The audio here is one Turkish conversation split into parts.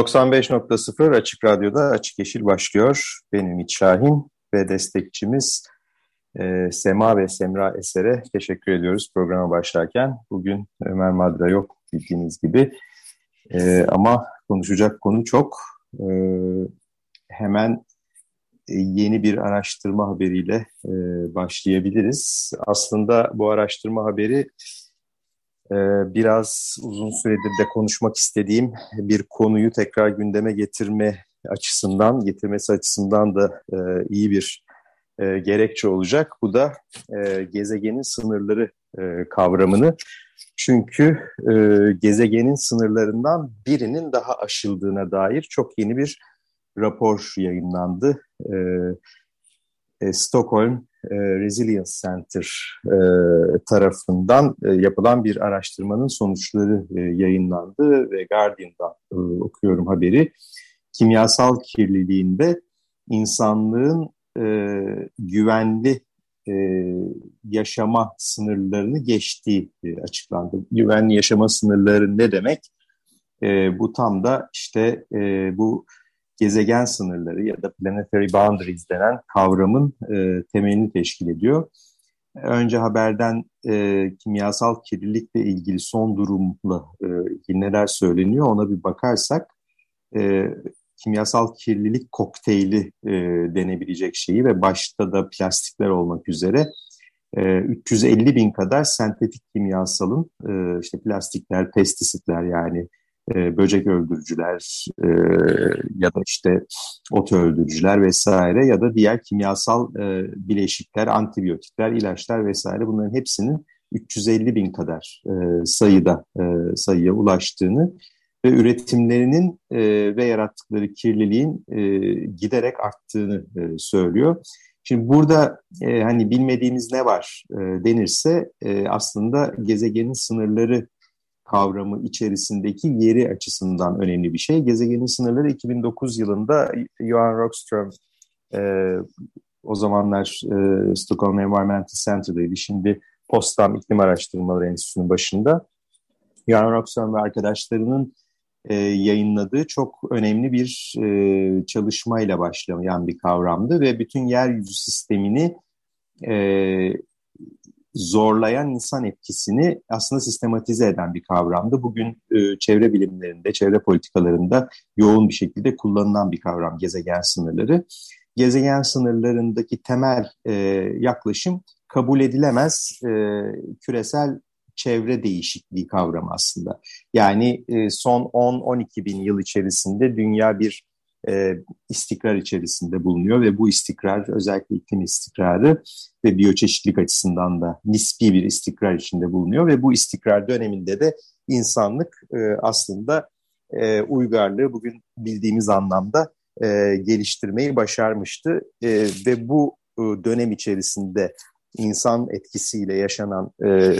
...95.0 Açık Radyo'da Açık Yeşil başlıyor. Benim Ümit Şahin ve destekçimiz e, Sema ve Semra Eser'e teşekkür ediyoruz programa başlarken. Bugün Ömer Madra yok bildiğiniz gibi. E, ama konuşacak konu çok. E, hemen yeni bir araştırma haberiyle e, başlayabiliriz. Aslında bu araştırma haberi biraz uzun süredir de konuşmak istediğim bir konuyu tekrar gündeme getirme açısından, getirmesi açısından da e, iyi bir e, gerekçe olacak. Bu da e, gezegenin sınırları kavramını çünkü gezegenin sınırlarından birinin daha aşıldığına dair çok yeni bir rapor yayınlandı. Stockholm e, Resilience Center e, tarafından e, yapılan bir araştırmanın sonuçları yayınlandı ve Guardian'dan e, okuyorum haberi. Kimyasal kirliliğinde insanlığın güvenli yaşama sınırlarını geçtiği açıklandı. Güvenli yaşama sınırları ne demek? Bu tam da işte bu gezegen sınırları ya da planetary boundaries denen kavramın e, temelini teşkil ediyor. Önce haberden e, kimyasal kirlilikle ilgili son durumla e, neler söyleniyor ona bir bakarsak e, kimyasal kirlilik kokteyli e, denebilecek şeyi ve başta da plastikler olmak üzere e, 350 bin kadar sentetik kimyasalın e, işte plastikler, pestisitler yani e, böcek öldürücüler e, ya da işte ot öldürücüler vesaire ya da diğer kimyasal e, bileşikler, antibiyotikler, ilaçlar vesaire bunların hepsinin 350 bin kadar e, sayıda e, sayıya ulaştığını ve üretimlerinin e, ve yarattıkları kirliliğin e, giderek arttığını e, söylüyor. Şimdi burada e, hani bilmediğimiz ne var e, denirse e, aslında gezegenin sınırları kavramı içerisindeki yeri açısından önemli bir şey. Gezegenin sınırları 2009 yılında Johan Rockström e, o zamanlar e, Stockholm Environmental Center'daydı. Şimdi Potsdam İklim Araştırmaları Enstitüsü'nün başında. Johan Rockström ve arkadaşlarının e, yayınladığı çok önemli bir e, çalışmayla başlayan bir kavramdı ve bütün yeryüzü sistemini e, zorlayan insan etkisini aslında sistematize eden bir kavramdı. Bugün e, çevre bilimlerinde, çevre politikalarında yoğun bir şekilde kullanılan bir kavram gezegen sınırları. Gezegen sınırlarındaki temel e, yaklaşım kabul edilemez e, küresel çevre değişikliği kavramı aslında. Yani e, son 10-12 bin yıl içerisinde dünya bir e, istikrar içerisinde bulunuyor ve bu istikrar özellikle iklim istikrarı ve biyoçeşitlik açısından da nispi bir istikrar içinde bulunuyor ve bu istikrar döneminde de insanlık e, aslında e, uygarlığı bugün bildiğimiz anlamda e, geliştirmeyi başarmıştı e, ve bu e, dönem içerisinde insan etkisiyle yaşanan e,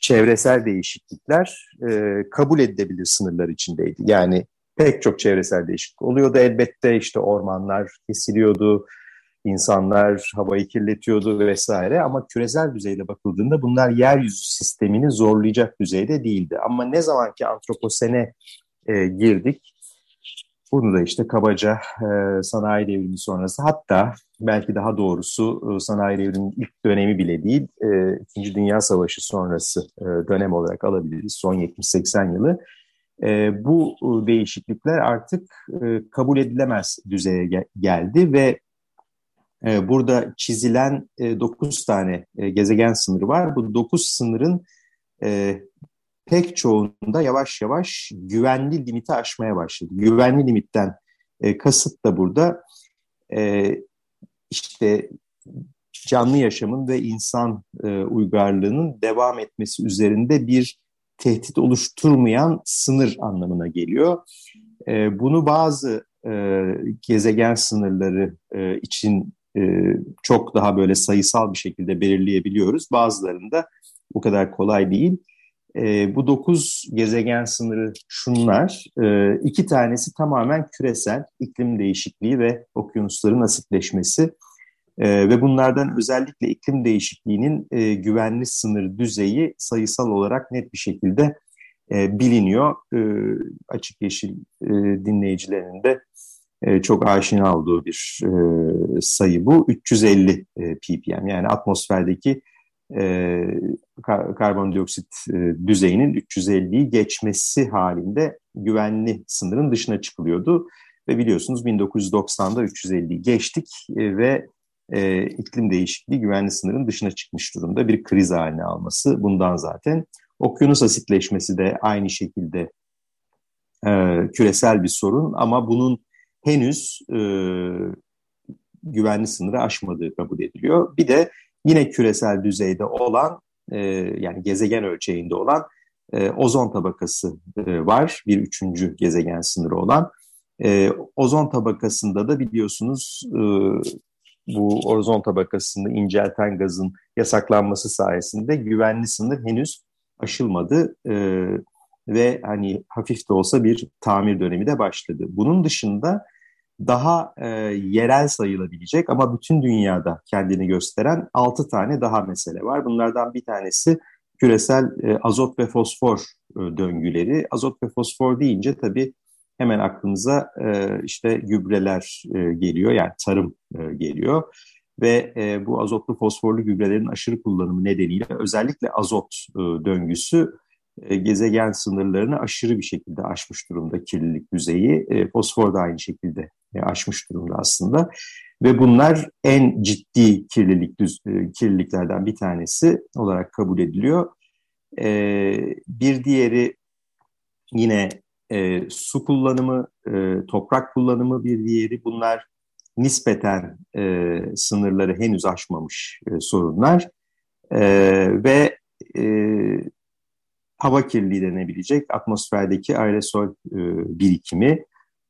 çevresel değişiklikler e, kabul edilebilir sınırlar içindeydi. Yani pek çok çevresel değişiklik oluyordu. Elbette işte ormanlar kesiliyordu, insanlar havayı kirletiyordu vesaire ama küresel düzeyde bakıldığında bunlar yeryüzü sistemini zorlayacak düzeyde değildi. Ama ne zaman ki antroposene e, girdik, bunu da işte kabaca e, sanayi devrimi sonrası hatta belki daha doğrusu e, sanayi devriminin ilk dönemi bile değil, e, İkinci Dünya Savaşı sonrası e, dönem olarak alabiliriz son 70-80 yılı. E, bu e, değişiklikler artık e, kabul edilemez düzeye gel geldi ve e, burada çizilen e, 9 tane gezegen sınırı var. Bu 9 sınırın pek çoğunda yavaş yavaş güvenli limiti aşmaya başladı. Güvenli limitten e, kasıt da burada işte canlı yaşamın ve insan uygarlığının devam etmesi üzerinde bir tehdit oluşturmayan sınır anlamına geliyor. E, bunu bazı e, gezegen sınırları e, için e, çok daha böyle sayısal bir şekilde belirleyebiliyoruz. Bazılarında bu kadar kolay değil. E, bu dokuz gezegen sınırı şunlar. E, iki tanesi tamamen küresel iklim değişikliği ve okyanusların asitleşmesi. E, ve bunlardan özellikle iklim değişikliğinin e, güvenli sınır düzeyi sayısal olarak net bir şekilde e, biliniyor. E, açık Yeşil e, dinleyicilerinin de e, çok aşina olduğu bir e, sayı bu. 350 e, ppm yani atmosferdeki e, karbondioksit e, düzeyinin 350'yi geçmesi halinde güvenli sınırın dışına çıkılıyordu. Ve biliyorsunuz 1990'da 350'yi geçtik e, ve e, iklim değişikliği güvenli sınırın dışına çıkmış durumda. Bir kriz haline alması bundan zaten. Okyanus asitleşmesi de aynı şekilde e, küresel bir sorun ama bunun henüz e, güvenli sınırı aşmadığı kabul ediliyor. Bir de yine küresel düzeyde olan e, yani gezegen ölçeğinde olan e, ozon tabakası e, var. Bir üçüncü gezegen sınırı olan. E, ozon tabakasında da biliyorsunuz e, bu ozon tabakasını incelten gazın yasaklanması sayesinde güvenli sınır henüz aşılmadı. E, ve hani hafif de olsa bir tamir dönemi de başladı. Bunun dışında daha e, yerel sayılabilecek ama bütün dünyada kendini gösteren altı tane daha mesele var. Bunlardan bir tanesi küresel e, azot ve fosfor e, döngüleri. Azot ve fosfor deyince tabii hemen aklımıza e, işte gübreler e, geliyor yani tarım e, geliyor. Ve e, bu azotlu fosforlu gübrelerin aşırı kullanımı nedeniyle özellikle azot e, döngüsü e, gezegen sınırlarını aşırı bir şekilde aşmış durumda kirlilik düzeyi. E, fosfor da aynı şekilde e, aşmış durumda aslında. Ve bunlar en ciddi kirlilik düz, e, kirliliklerden bir tanesi olarak kabul ediliyor. E, bir diğeri yine e, su kullanımı, e, toprak kullanımı bir diğeri. Bunlar nispeten e, sınırları henüz aşmamış e, sorunlar. E, ve e, hava kirliliği denebilecek atmosferdeki aerosol e, birikimi.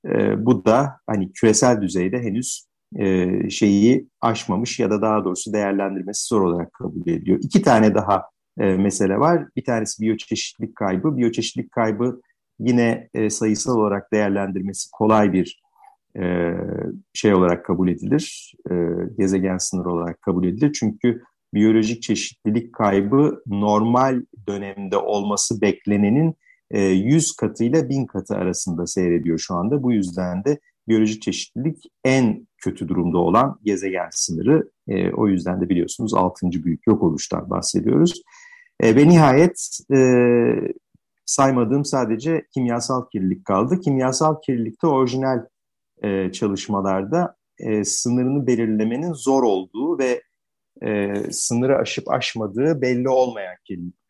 E, bu da hani küresel düzeyde henüz e, şeyi aşmamış ya da daha doğrusu değerlendirmesi zor olarak kabul ediliyor. İki tane daha e, mesele var. Bir tanesi biyoçeşitlilik kaybı. Biyoçeşitlilik kaybı yine e, sayısal olarak değerlendirmesi kolay bir e, şey olarak kabul edilir. E, gezegen sınırı olarak kabul edilir. Çünkü biyolojik çeşitlilik kaybı normal dönemde olması beklenenin e, 100 katıyla 1000 katı arasında seyrediyor şu anda. Bu yüzden de biyolojik çeşitlilik en kötü durumda olan gezegen sınırı. E, o yüzden de biliyorsunuz 6. büyük yok oluştan bahsediyoruz. E, ve nihayet e, saymadığım sadece kimyasal kirlilik kaldı. Kimyasal kirlilikte orijinal e, çalışmalarda e, sınırını belirlemenin zor olduğu ve e, sınırı aşıp aşmadığı belli olmayan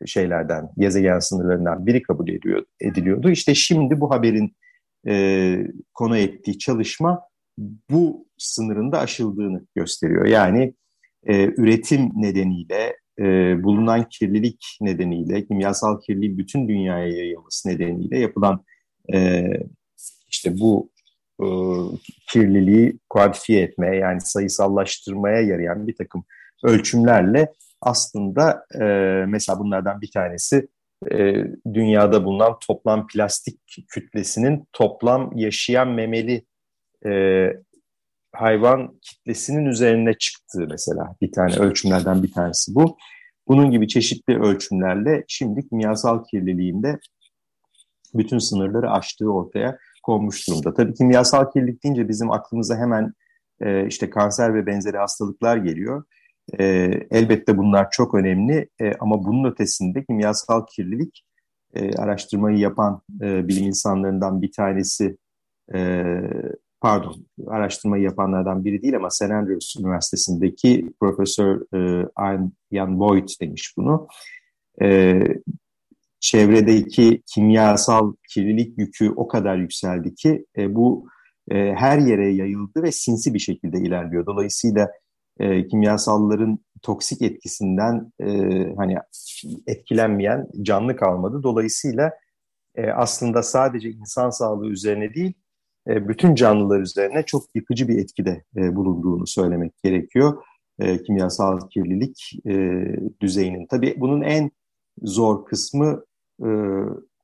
şeylerden, gezegen sınırlarından biri kabul ediyor, ediliyordu. İşte şimdi bu haberin e, konu ettiği çalışma bu sınırın da aşıldığını gösteriyor. Yani e, üretim nedeniyle, e, bulunan kirlilik nedeniyle, kimyasal kirliliğin bütün dünyaya yayılması nedeniyle yapılan e, işte bu e, kirliliği kuantifiye etmeye yani sayısallaştırmaya yarayan bir takım ölçümlerle aslında e, mesela bunlardan bir tanesi e, dünyada bulunan toplam plastik kütlesinin toplam yaşayan memeli e, hayvan kitlesinin üzerine çıktığı mesela bir tane ölçümlerden bir tanesi bu. Bunun gibi çeşitli ölçümlerle şimdi kimyasal kirliliğinde bütün sınırları aştığı ortaya konmuş durumda. Tabii kimyasal kirlilik deyince bizim aklımıza hemen e, işte kanser ve benzeri hastalıklar geliyor. E, elbette bunlar çok önemli e, ama bunun ötesinde kimyasal kirlilik e, araştırmayı yapan e, bilim insanlarından bir tanesi e, pardon araştırmayı yapanlardan biri değil ama St. Andrews Üniversitesi'ndeki Profesör e, Ian Boyd demiş bunu. E, çevredeki kimyasal kirlilik yükü o kadar yükseldi ki e, bu e, her yere yayıldı ve sinsi bir şekilde ilerliyor. Dolayısıyla e, kimyasalların toksik etkisinden e, hani etkilenmeyen canlı kalmadı. Dolayısıyla e, aslında sadece insan sağlığı üzerine değil, e, bütün canlılar üzerine çok yıkıcı bir etkide e, bulunduğunu söylemek gerekiyor. E, kimyasal kirlilik düzeyinin. Tabii bunun en zor kısmı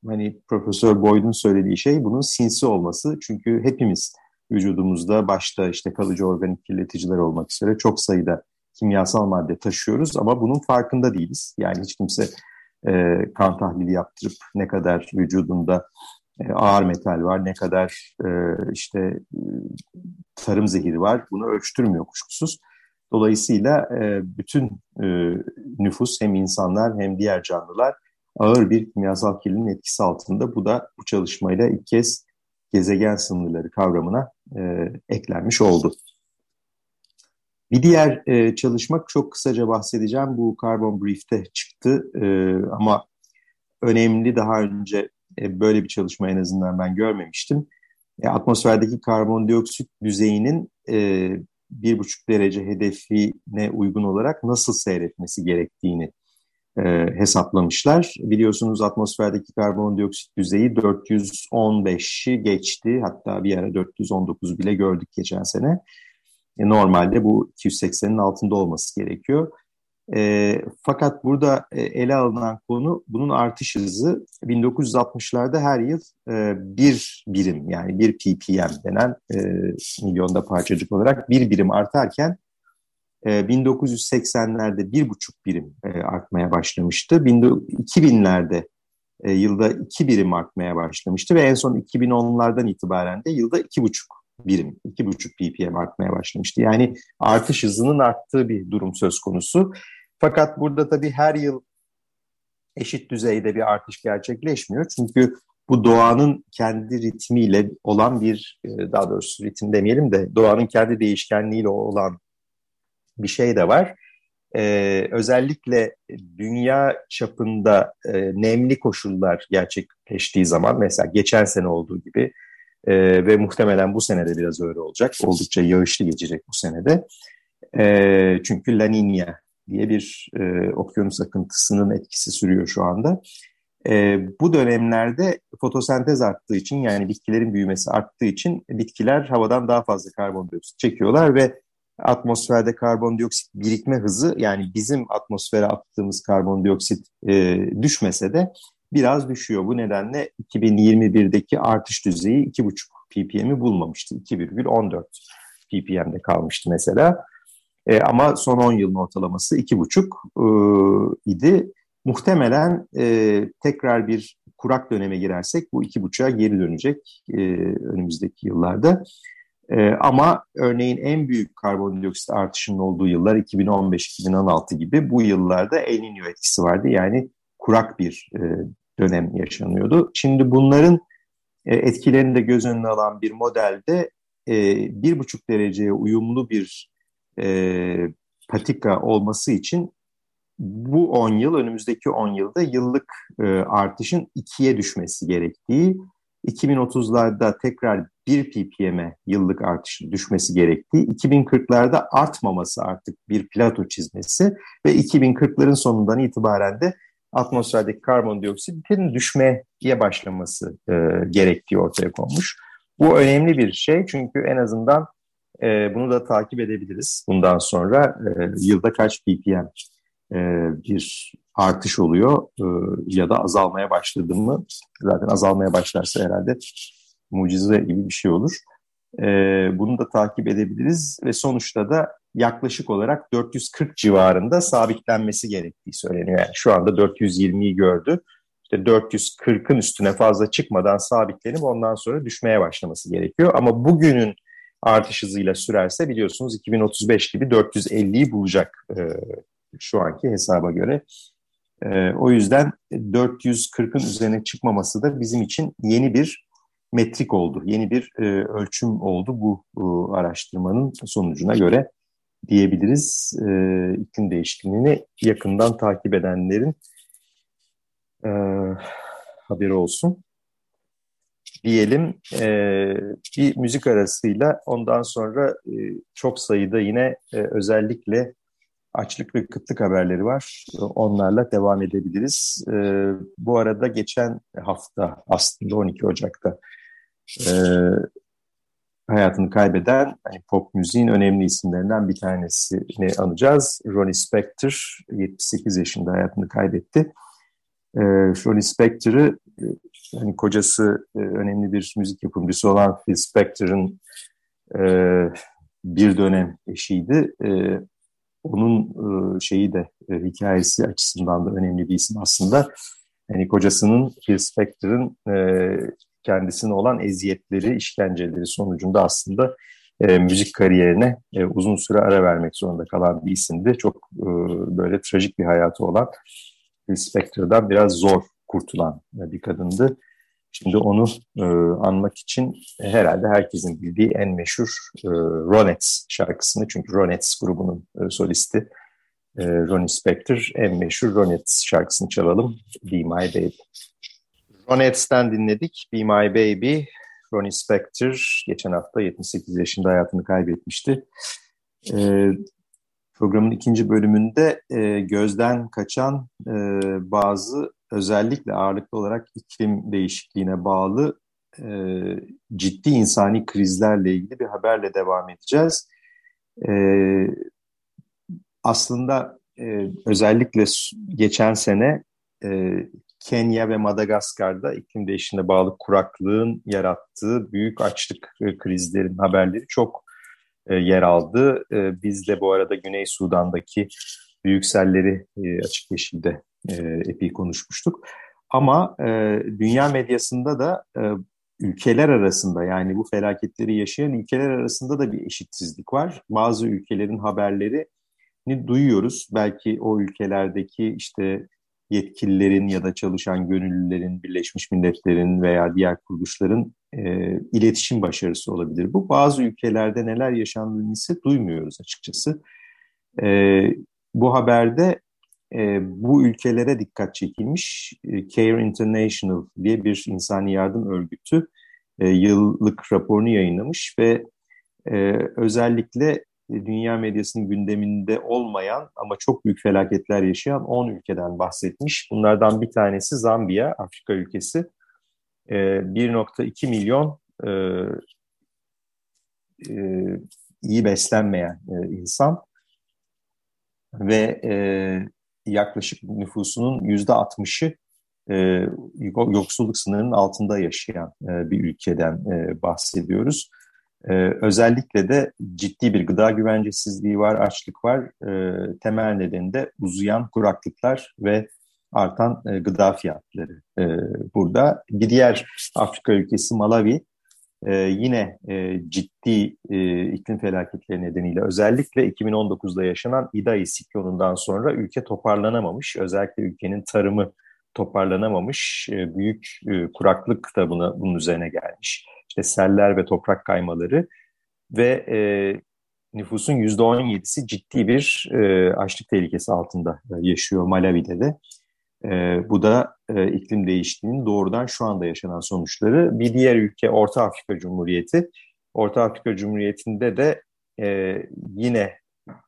hani Profesör Boyd'un söylediği şey bunun sinsi olması. Çünkü hepimiz vücudumuzda başta işte kalıcı organik kirleticiler olmak üzere çok sayıda kimyasal madde taşıyoruz ama bunun farkında değiliz. Yani hiç kimse e, kan tahlili yaptırıp ne kadar vücudunda e, ağır metal var, ne kadar e, işte e, tarım zehiri var bunu ölçtürmüyor kuşkusuz. Dolayısıyla e, bütün e, nüfus hem insanlar hem diğer canlılar ağır bir kimyasal kirliliğin etkisi altında. Bu da bu çalışmayla ilk kez gezegen sınırları kavramına e, eklenmiş oldu. Bir diğer e, çalışma çok kısaca bahsedeceğim. Bu Carbon Brief'te çıktı e, ama önemli daha önce e, böyle bir çalışma en azından ben görmemiştim. E, atmosferdeki karbondioksit düzeyinin e, bir buçuk derece hedefine uygun olarak nasıl seyretmesi gerektiğini e, hesaplamışlar. Biliyorsunuz atmosferdeki karbondioksit düzeyi 415'i geçti. Hatta bir ara 419 bile gördük geçen sene. E, normalde bu 280'in altında olması gerekiyor. E, fakat burada e, ele alınan konu bunun artış hızı 1960'larda her yıl e, bir birim yani bir ppm denen e, milyonda parçacık olarak bir birim artarken e, 1980'lerde bir buçuk birim e, artmaya başlamıştı. 2000'lerde e, yılda iki birim artmaya başlamıştı ve en son 2010'lardan itibaren de yılda iki buçuk birim, iki buçuk ppm artmaya başlamıştı. Yani artış hızının arttığı bir durum söz konusu. Fakat burada tabii her yıl eşit düzeyde bir artış gerçekleşmiyor. Çünkü bu doğanın kendi ritmiyle olan bir, e, daha doğrusu ritim demeyelim de doğanın kendi değişkenliğiyle olan bir şey de var. Ee, özellikle dünya çapında e, nemli koşullar gerçekleştiği zaman mesela geçen sene olduğu gibi e, ve muhtemelen bu senede biraz öyle olacak. Oldukça yağışlı geçecek bu senede. E, çünkü La Niña diye bir e, okyanus akıntısının etkisi sürüyor şu anda. E, bu dönemlerde fotosentez arttığı için yani bitkilerin büyümesi arttığı için bitkiler havadan daha fazla karbondioksit çekiyorlar ve atmosferde karbondioksit birikme hızı yani bizim atmosfere attığımız karbondioksit e, düşmese de biraz düşüyor. Bu nedenle 2021'deki artış düzeyi 2,5 ppm'i bulmamıştı. 2,14 ppm'de kalmıştı mesela. E, ama son 10 yılın ortalaması 2,5 e, idi. Muhtemelen e, tekrar bir kurak döneme girersek bu 2,5'a geri dönecek e, önümüzdeki yıllarda. E, ama örneğin en büyük karbondioksit artışının olduğu yıllar 2015-2016 gibi bu yıllarda El Niño etkisi vardı. Yani kurak bir e, dönem yaşanıyordu. Şimdi bunların e, etkilerini de göz önüne alan bir modelde e, bir buçuk dereceye uyumlu bir e, patika olması için bu 10 yıl, önümüzdeki 10 yılda yıllık artışın ikiye düşmesi gerektiği, 2030'larda tekrar 1 ppm'e yıllık artışın düşmesi gerektiği, 2040'larda artmaması artık bir plato çizmesi ve 2040'ların sonundan itibaren de atmosferdeki karbondioksitin düşmeye başlaması e, gerektiği ortaya konmuş. Bu önemli bir şey çünkü en azından e, bunu da takip edebiliriz. Bundan sonra e, yılda kaç ppm e, bir artış oluyor e, ya da azalmaya başladı mı? Zaten azalmaya başlarsa herhalde mucize gibi bir şey olur. E, bunu da takip edebiliriz ve sonuçta da yaklaşık olarak 440 civarında sabitlenmesi gerektiği söyleniyor. Yani şu anda 420'yi gördü. İşte 440'ın üstüne fazla çıkmadan sabitlenip ondan sonra düşmeye başlaması gerekiyor. Ama bugünün artış hızıyla sürerse biliyorsunuz 2035 gibi 450'yi bulacak e, şu anki hesaba göre. E, o yüzden 440'ın üzerine çıkmaması da bizim için yeni bir metrik oldu. Yeni bir e, ölçüm oldu bu, bu araştırmanın sonucuna göre diyebiliriz. E, iklim değişikliğini yakından takip edenlerin e, haberi olsun. Diyelim e, bir müzik arasıyla ondan sonra e, çok sayıda yine e, özellikle açlık ve kıtlık haberleri var. Onlarla devam edebiliriz. E, bu arada geçen hafta aslında 12 Ocak'ta e, hayatını kaybeden hani pop müziğin önemli isimlerinden bir tanesini anacağız. Ronnie Spector 78 yaşında hayatını kaybetti. E, Ronnie Spector'ı e, hani kocası e, önemli bir müzik yapımcısı olan Phil Spector'ın e, bir dönem eşiydi. E, onun e, şeyi de e, hikayesi açısından da önemli bir isim aslında. Yani kocasının Phil Spector'ın e, kendisine olan eziyetleri, işkenceleri sonucunda aslında e, müzik kariyerine e, uzun süre ara vermek zorunda kalan bir isimdi. Çok e, böyle trajik bir hayatı olan Phil Spector'dan biraz zor kurtulan e, bir kadındı. Şimdi onu e, anmak için e, herhalde herkesin bildiği en meşhur e, Ronettes şarkısını çünkü Ronettes grubunun e, solisti e, Ronnie Spector en meşhur Ronettes şarkısını çalalım Be My Baby. Ronettes'ten dinledik Be My Baby. Ronnie Spector geçen hafta 78 yaşında hayatını kaybetmişti. E, programın ikinci bölümünde e, gözden kaçan e, bazı özellikle ağırlıklı olarak iklim değişikliğine bağlı e, ciddi insani krizlerle ilgili bir haberle devam edeceğiz. E, aslında e, özellikle geçen sene e, Kenya ve Madagaskar'da iklim değişikliğine bağlı kuraklığın yarattığı büyük açlık e, krizlerin haberleri çok e, yer aldı. E, biz de bu arada Güney Sudan'daki büyük selleri açık yeşilde epey konuşmuştuk. Ama dünya medyasında da ülkeler arasında yani bu felaketleri yaşayan ülkeler arasında da bir eşitsizlik var. Bazı ülkelerin haberleri duyuyoruz. Belki o ülkelerdeki işte yetkililerin ya da çalışan gönüllülerin, Birleşmiş Milletler'in veya diğer kuruluşların e, iletişim başarısı olabilir. Bu bazı ülkelerde neler yaşandığını ise duymuyoruz açıkçası. E, bu haberde e, bu ülkelere dikkat çekilmiş. E, Care International diye bir insani yardım örgütü e, yıllık raporunu yayınlamış ve e, özellikle dünya medyasının gündeminde olmayan ama çok büyük felaketler yaşayan 10 ülkeden bahsetmiş. Bunlardan bir tanesi Zambiya, Afrika ülkesi. E, 1.2 milyon e, e, iyi beslenmeyen e, insan ve e, yaklaşık nüfusunun yüzde altmışı e, yoksulluk sınırının altında yaşayan e, bir ülkeden e, bahsediyoruz. E, özellikle de ciddi bir gıda güvencesizliği var, açlık var. E, temel nedeni de uzayan kuraklıklar ve artan e, gıda fiyatları e, burada. Bir diğer Afrika ülkesi Malawi e, yine e, ciddi e, iklim felaketleri nedeniyle özellikle 2019'da yaşanan İdai siklonundan sonra ülke toparlanamamış. Özellikle ülkenin tarımı toparlanamamış. E, büyük e, kuraklık da buna, bunun üzerine gelmiş. İşte seller ve toprak kaymaları ve e, nüfusun %17'si ciddi bir e, açlık tehlikesi altında yaşıyor Malawi'de de. E, bu da e, iklim değişikliğinin doğrudan şu anda yaşanan sonuçları. Bir diğer ülke Orta Afrika Cumhuriyeti. Orta Afrika Cumhuriyeti'nde de e, yine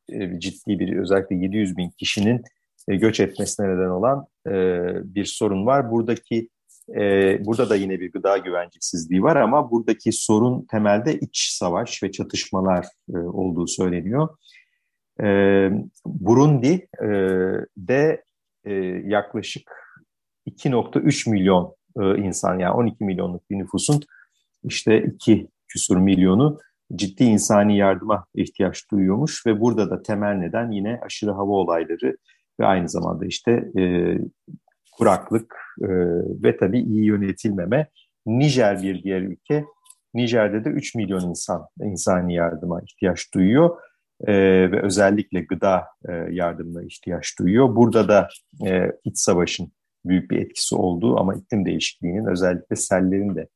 e, ciddi bir özellikle 700 bin kişinin e, göç etmesine neden olan e, bir sorun var. Buradaki e, burada da yine bir gıda güvencesizliği var ama buradaki sorun temelde iç savaş ve çatışmalar e, olduğu söyleniyor. E, Burundi e, de e, yaklaşık 2.3 milyon e, insan yani 12 milyonluk bir nüfusun işte 2 küsur milyonu ciddi insani yardıma ihtiyaç duyuyormuş ve burada da temel neden yine aşırı hava olayları ve aynı zamanda işte e, kuraklık e, ve tabii iyi yönetilmeme. Nijer bir diğer ülke. Nijer'de de 3 milyon insan insani yardıma ihtiyaç duyuyor e, ve özellikle gıda e, yardımına ihtiyaç duyuyor. Burada da e, iç savaşın büyük bir etkisi olduğu ama iklim değişikliğinin özellikle sellerin de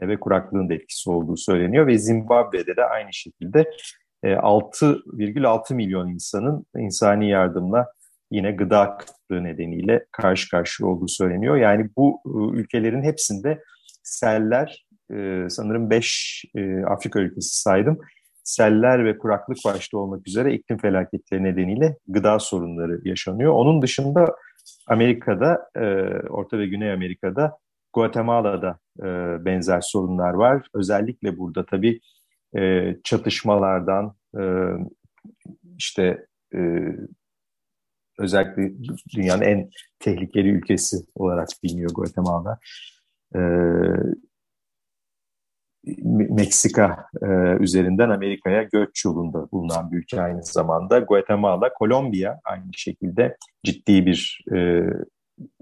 e, ve kuraklığın da etkisi olduğu söyleniyor ve Zimbabwe'de de aynı şekilde e, 6,6 milyon insanın insani yardımla yine gıda kıtlığı nedeniyle karşı karşıya olduğu söyleniyor. Yani bu e, ülkelerin hepsinde seller e, sanırım 5 e, Afrika ülkesi saydım seller ve kuraklık başta olmak üzere iklim felaketleri nedeniyle gıda sorunları yaşanıyor. Onun dışında Amerika'da, Orta ve Güney Amerika'da, Guatemala'da benzer sorunlar var. Özellikle burada tabii çatışmalardan, işte özellikle dünyanın en tehlikeli ülkesi olarak biliniyor Guatemala. E, Meksika e, üzerinden Amerika'ya göç yolunda bulunan bir ülke aynı zamanda. Guatemala, Kolombiya aynı şekilde ciddi bir e,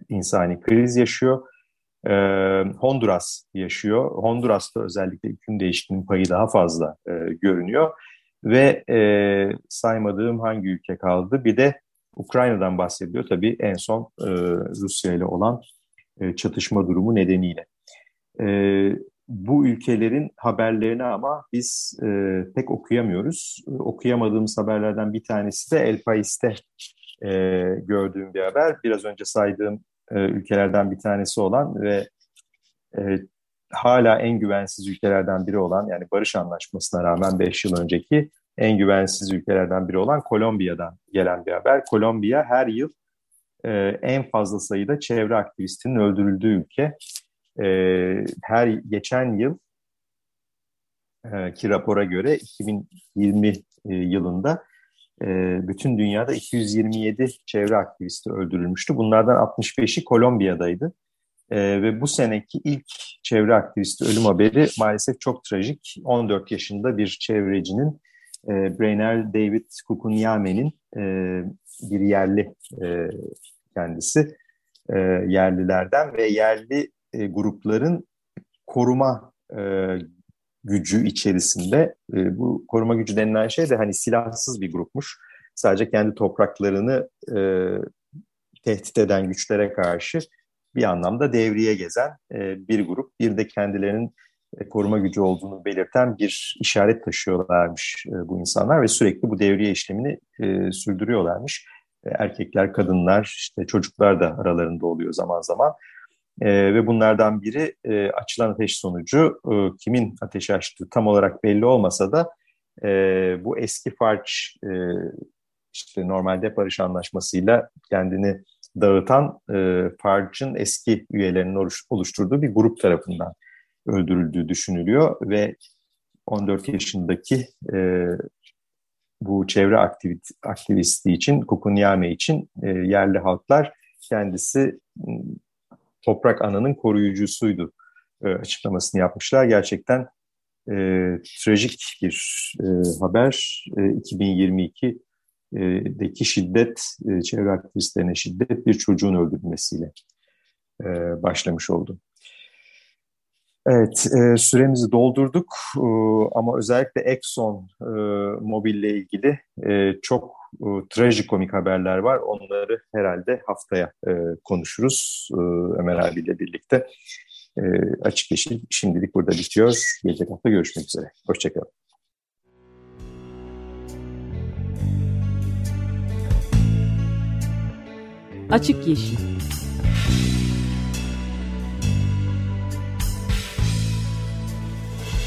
insani kriz yaşıyor. E, Honduras yaşıyor. Honduras'ta özellikle iklim değişikliğinin payı daha fazla e, görünüyor. Ve e, saymadığım hangi ülke kaldı? Bir de Ukrayna'dan bahsediyor tabii en son e, Rusya ile olan e, çatışma durumu nedeniyle. E, bu ülkelerin haberlerini ama biz e, pek okuyamıyoruz. Okuyamadığımız haberlerden bir tanesi de El Pais'te e, gördüğüm bir haber. Biraz önce saydığım e, ülkelerden bir tanesi olan ve e, hala en güvensiz ülkelerden biri olan yani barış anlaşmasına rağmen 5 yıl önceki en güvensiz ülkelerden biri olan Kolombiya'dan gelen bir haber. Kolombiya her yıl e, en fazla sayıda çevre aktivistinin öldürüldüğü ülke. E, her geçen yıl e, ki rapora göre 2020 e, yılında e, bütün dünyada 227 çevre aktivisti öldürülmüştü. Bunlardan 65'i Kolombiya'daydı. E, ve bu seneki ilk çevre aktivisti ölüm haberi maalesef çok trajik. 14 yaşında bir çevrecinin e, Brainer David Kukunyame'nin e, bir yerli e, kendisi e, yerlilerden ve yerli e, grupların koruma e, gücü içerisinde e, bu koruma gücü denilen şey de hani silahsız bir grupmuş. Sadece kendi topraklarını e, tehdit eden güçlere karşı bir anlamda devriye gezen e, bir grup. Bir de kendilerinin koruma gücü olduğunu belirten bir işaret taşıyorlarmış e, bu insanlar ve sürekli bu devriye işlemini e, sürdürüyorlarmış. E, erkekler, kadınlar, işte çocuklar da aralarında oluyor zaman zaman. E, ve bunlardan biri e, açılan ateş sonucu e, kimin ateş açtığı tam olarak belli olmasa da e, bu eski farç e, işte normalde barış anlaşmasıyla kendini dağıtan e, farcın eski üyelerinin oluşturduğu bir grup tarafından öldürüldüğü düşünülüyor ve 14 yaşındaki e, bu çevre aktivit aktivisti için, Kukunyame için e, yerli halklar kendisi toprak ananın koruyucusuydu e, açıklamasını yapmışlar. Gerçekten e, trajik bir e, haber. E, 2022'deki şiddet, e, çevre aktivistlerine şiddet bir çocuğun öldürülmesiyle e, başlamış oldu. Evet, e, süremizi doldurduk e, ama özellikle Exxon e, Mobil ile ilgili e, çok e, trajikomik haberler var. Onları herhalde haftaya e, konuşuruz e, Ömer abiyle birlikte. E, açık Yeşil şimdilik burada bitiyor. Gelecek hafta görüşmek üzere. Hoşçakalın. Açık Yeşil